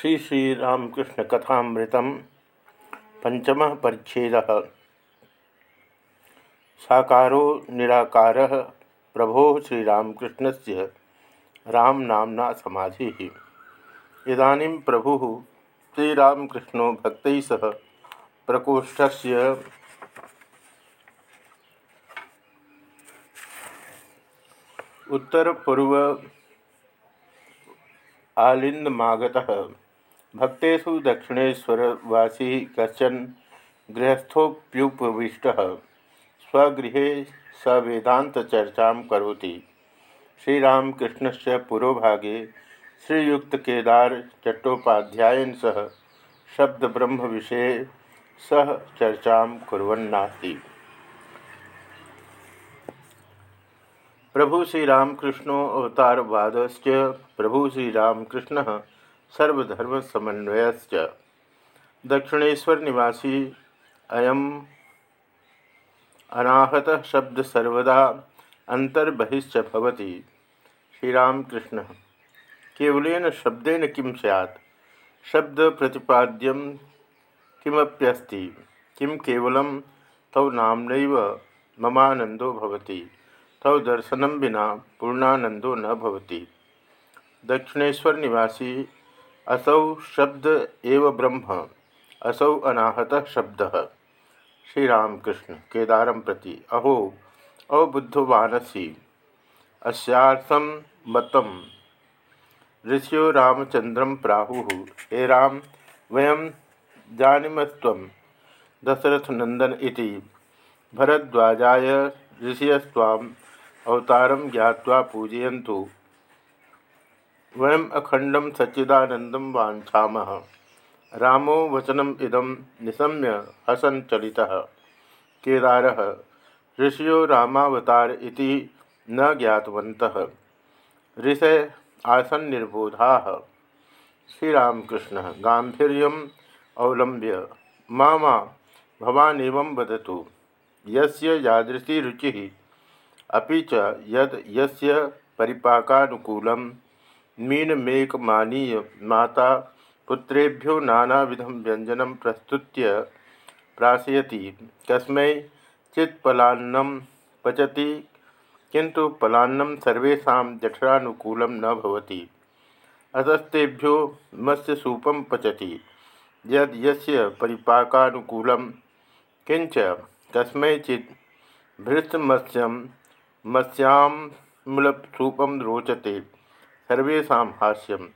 श्री श्रीरामकृष्ण कथामृत पंचम परिच्छेद। साकारो निराकार प्रभो श्रीरामकृष्ण से समाधि। इदानीं प्रभु श्रीरामकृष्णो भक्त सह प्रकोष्ठ से उत्तर पूर्व आलिंदमागत भक्सु दक्षिणेशरवासी कचन गृहस्थोप्युपविष्ट स्वगृह स वेदातचर्चा कौती श्रीरामकृष्ण से पुरोभागे श्रीयुक्त केदार चट्टोपाध्यायन सह शब्द ब्रह्म विषय सह चर्चा कुरन्नासी प्रभु श्रीरामकृष्णो अवतारवाद प्रभु श्रीरामकृष्ण सर्वधर्म समन्वय दक्षिणेशर निवासी अयम अनाहत शब्द सर्वदा अंतर्बहिश्च भवति। श्रीरामकृष्ण। केवलेन शब्देन किं स्यात्? शब्द प्रतिपाद्यम किमप्यस्ति? किं केवलं तौ नामनैव ममानंदो भवति? तव दर्शनम बिना पूर्णानंदो न भवति। दक्षिणेश्वर निवासी असौ शब्द एव ब्रह्म, असौ अनाहत शब्द। श्रीरामकृष्ण केदारम प्रति, अहो, अबुद्धवानसी अस्यार्थम मतम ऋषियो रामचंद्रम प्राहु, हे राम वयम जानीमस्व दशरथनंदन इति, भरद्वाजाय ऋषियस्वाम अवतार ज्ञावा पूजयन्तु। वयम अखंडम सच्चिदानंदम वाछा रामो वचनम इदम निशम्य हसन चलिता केदार, ऋषियो रामावतार इति न ज्ञातवंत ऋष आसन निर्बोधा श्रीरामकृष्ण गांधी अवलंब्य मामा, भवानेव वदतु, यस्य यादृशी रुचि? अभी च यद यस्य परिपाकानुकूलं मीनमेकमानीय माता पुत्रेभ्यो नानाविधं व्यंजन प्रस्तुत्य प्राशयति। कस्मै चित्पलान्नं पचति किंतु पलान्नं सर्वेषां जठरानुकूलं न भवति। अतस्तेभ्यो मत्स्यसूपं पचति, यद यस्य परिपाकानुकूलं। किंच कस्मैचित् भृतमत्स्यं मत्स्यामूलसूपम रोचते। सर्वेशा हास्यम।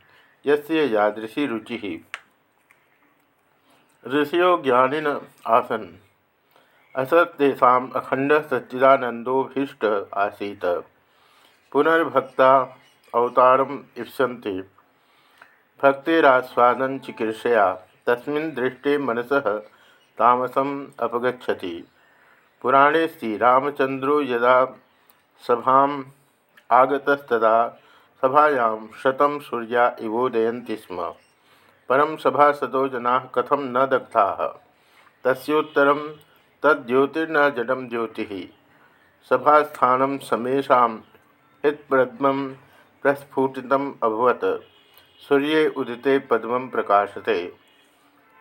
यस्य यादृशी रुचि। ऋषियो ज्ञानिन आसन। असत्सा अखंड सच्चिदानंदोभीष्ट आसीत। पुनर्भक्ता अवतारम इप्सन्ते भक्तिरास्वादन चिकीर्षया। तस्मिन् दृष्टे मनस तामसम अपगछति पुराणे श्रीरामचंद्रो यदा सभा आगतस्तदा सभायां शतं सूर्या इवोदयन्ति स्म। परं सभासदो जना कथम न दग्धा? तस्ोत्तरं तद्योतिर्न जडम ज्योति। सभास्थान समेशा हितपद्म प्रस्फुटित अभवत। सूर्य उदिते पद्म प्रकाशते।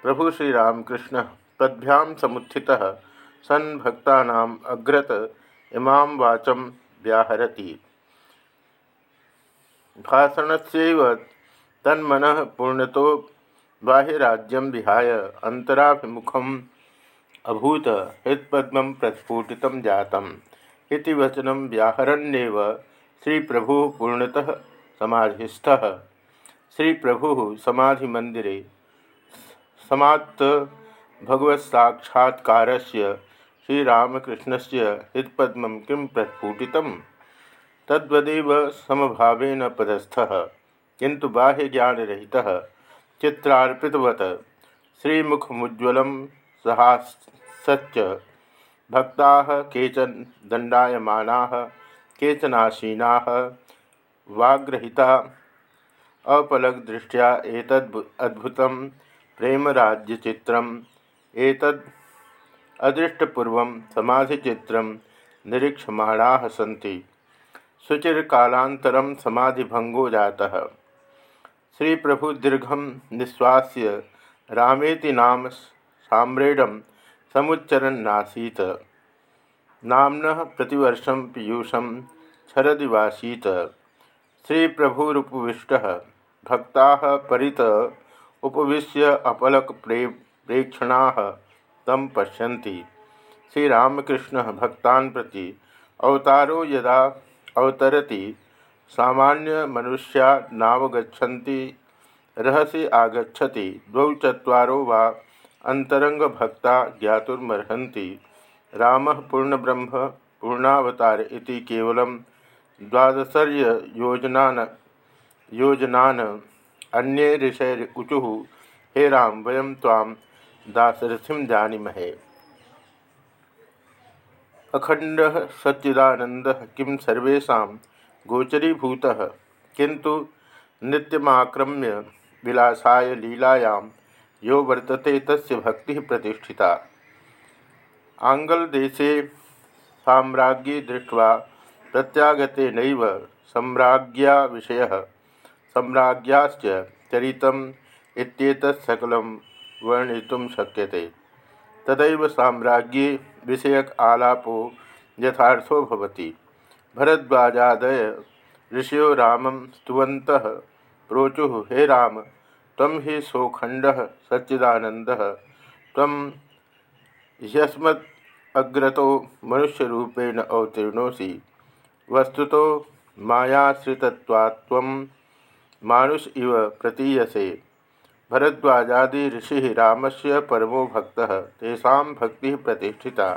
प्रभु श्रीरामकृष्ण पद्भ्यां समुत्थितः सन् भक्तानाम् अग्रत इमां वाचम व्याहरती। भाषण से तन्मन पूर्णतो बाह्यराज्यम विहाय अंतराभिमुखम अभूत हृत्पद्म प्रस्फुटित जातम इति वचनम व्याहरण्यव श्री प्रभु पूर्णतः समाधिस्थ। श्री प्रभु समाधि मंदिरे समाप्त भगवत साक्षात्कार श्रीरामकृष्ण से हृत्पद्म किं प्रस्फुटित तद्वदेव समभावेन पदस्थ किंतु बाह्य ज्ञान बाह्यज्ञानरहित चित्रार्पितवत। श्रीमुखमुज्वल सहासच्च। भक्ता केचन दंडायमाना केचनासीना वाग्रहिता। अपलकदृष्टिया एतद् अद्भुतं प्रेमराज्यचित्रम्। एतद् अदृष्टपूर्व समाधिचित्र निरीक्षमाणा सी शुचिकालातर समाधिभंगो जाता। श्री प्रभु दीर्घम निश्वास्य रामेति नाम साम्रेडम समुच्चरन नासीत। नामन प्रतिवर्षम पीयूषम छरदिवासीत श्री प्रभुरुपविष्ट भक्ता परित उपविश्य अपलक प्रे, प्रेक्षणा तम पश्यन्ति। श्रीरामकृष्ण भक्तान प्रति अवतारो यदा अवतरति। सामान्य मनुष्या नावगछन्ति रहसि आगछति द्वौ चत्वारो वा अंतरंग भक्ता ज्ञातुर्मर्हन्ति। रामः पूर्णब्रह्म, पूर्णावतार इति केवलं द्वादशर्य योजनान योजनान अन्ये ऋषय ऊचुः हे राम वयम ताम दासरथिम जानीमहे। अखंड सच्चिदानंद किं सर्वेशा गोचरीभूत किंतु नित्यमाक्रम्य विलासाय लीलायां यो वर्तते तस्य भक्ति प्रतिष्ठिता। आंग्लदेशे साम्राज्ञी दृष्ट्वा प्रत्यागते नैव सम्राज्ञा विषयः सम्राज्ञाश्च चरितम् इत्येतत् सकलं वर्णितुं शक्यते। तदैव साम्राज्ञी विषयक आलापो यथार्थो भवति। भरद्वाजादय ऋषियो रामं स्तुवन्तः, प्रोचु, हे राम तम हि त्वं ह्यस्मत् अग्रतो मनुष्यरूपेण अवतीर्णोसि वस्तुतो मायाश्रितत्वात्त्वं मानुष इव प्रतीयसे। भरद्वाजादि ऋषि राम से परमो भक्त तेषा भक्ति प्रतिष्ठिता।